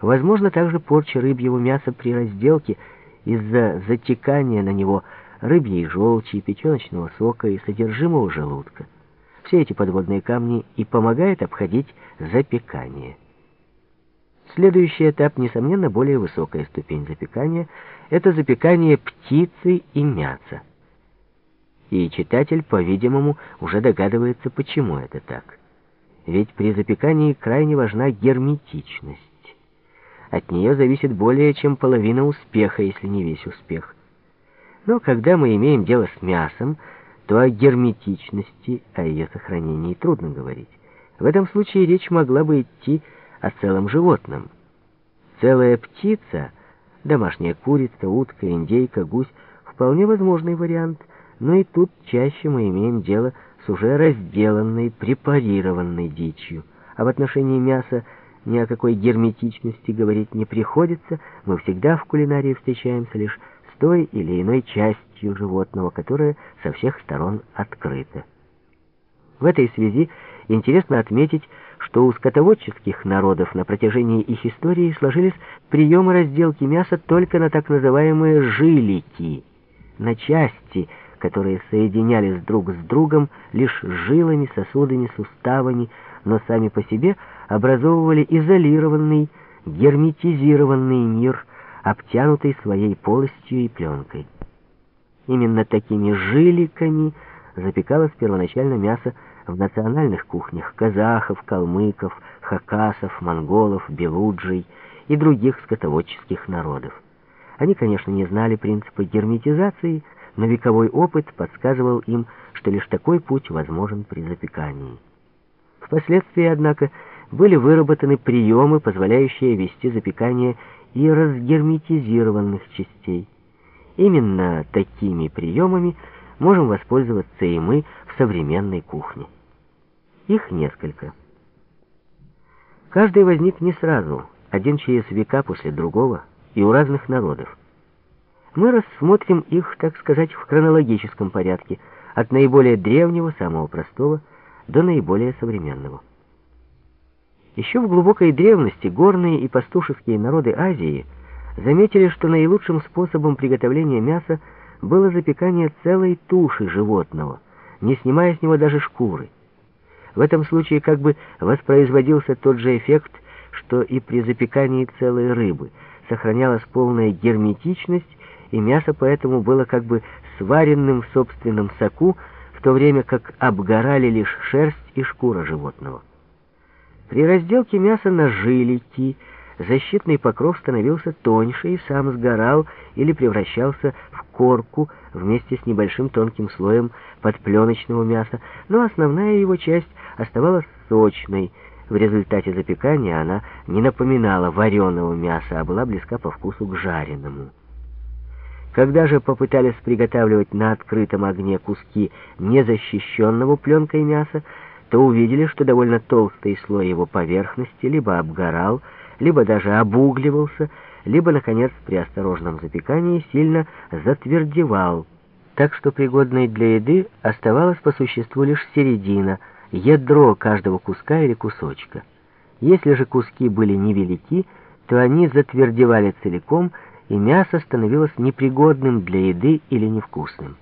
Возможно также порча рыбьего мяса при разделке из-за затекания на него рыбьей желчи, печеночного сока и содержимого желудка. Все эти подводные камни и помогают обходить запекание. Следующий этап, несомненно, более высокая ступень запекания, это запекание птицы и мяса. И читатель, по-видимому, уже догадывается, почему это так. Ведь при запекании крайне важна герметичность. От нее зависит более чем половина успеха, если не весь успех. Но когда мы имеем дело с мясом, то о герметичности, о ее сохранении трудно говорить. В этом случае речь могла бы идти о целом животном. Целая птица, домашняя курица, утка, индейка, гусь, вполне возможный вариант, но и тут чаще мы имеем дело с уже разделанной, препарированной дичью. А в отношении мяса ни о какой герметичности говорить не приходится, мы всегда в кулинарии встречаемся лишь с той или иной частью животного, которая со всех сторон открыта. В этой связи интересно отметить, что у скотоводческих народов на протяжении их истории сложились приемы разделки мяса только на так называемые «жилики», на части, которые соединялись друг с другом лишь жилами, сосудами, суставами, но сами по себе образовывали изолированный, герметизированный мир, обтянутый своей полостью и пленкой. Именно такими жиликами запекалось первоначально мясо в национальных кухнях казахов, калмыков, хакасов, монголов, белуджей и других скотоводческих народов. Они, конечно, не знали принципа герметизации, но вековой опыт подсказывал им, что лишь такой путь возможен при запекании. Впоследствии, однако, были выработаны приемы, позволяющие вести запекание и разгерметизированных частей. Именно такими приемами можем воспользоваться и мы в современной кухне. Их несколько. Каждый возник не сразу, один через века после другого и у разных народов. Мы рассмотрим их, так сказать, в хронологическом порядке, от наиболее древнего, самого простого, до наиболее современного. Еще в глубокой древности горные и пастушеские народы Азии заметили, что наилучшим способом приготовления мяса было запекание целой туши животного, не снимая с него даже шкуры. В этом случае как бы воспроизводился тот же эффект, что и при запекании целой рыбы. Сохранялась полная герметичность, и мясо поэтому было как бы сваренным в собственном соку, в то время как обгорали лишь шерсть и шкура животного. При разделке мяса на жилики защитный покров становился тоньше и сам сгорал или превращался в корку вместе с небольшим тонким слоем подпленочного мяса, но основная его часть оставалась сочной. В результате запекания она не напоминала вареного мяса, а была близка по вкусу к жареному. Когда же попытались приготавливать на открытом огне куски незащищенного пленкой мяса, то увидели, что довольно толстый слой его поверхности либо обгорал, либо даже обугливался, либо, наконец, при осторожном запекании сильно затвердевал, так что пригодной для еды оставалась по существу лишь середина, ядро каждого куска или кусочка. Если же куски были невелики, то они затвердевали целиком и мясо становилось непригодным для еды или невкусным.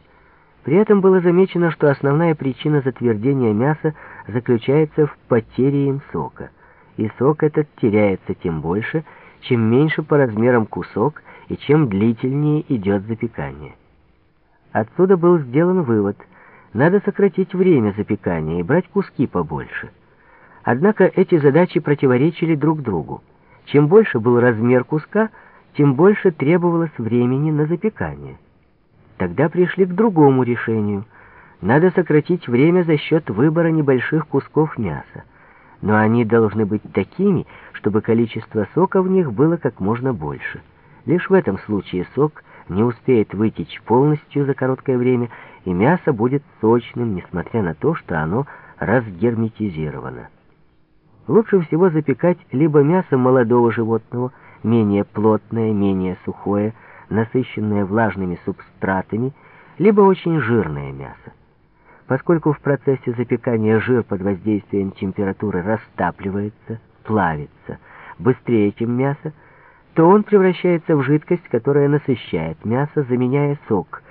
При этом было замечено, что основная причина затвердения мяса заключается в потере им сока. И сок этот теряется тем больше, чем меньше по размерам кусок и чем длительнее идет запекание. Отсюда был сделан вывод, надо сократить время запекания и брать куски побольше. Однако эти задачи противоречили друг другу. Чем больше был размер куска, тем больше требовалось времени на запекание. Тогда пришли к другому решению. Надо сократить время за счет выбора небольших кусков мяса. Но они должны быть такими, чтобы количество сока в них было как можно больше. Лишь в этом случае сок не успеет вытечь полностью за короткое время, и мясо будет сочным, несмотря на то, что оно разгерметизировано. Лучше всего запекать либо мясо молодого животного, менее плотное, менее сухое, насыщенное влажными субстратами, либо очень жирное мясо. Поскольку в процессе запекания жир под воздействием температуры растапливается, плавится, быстрее, чем мясо, то он превращается в жидкость, которая насыщает мясо, заменяя сок,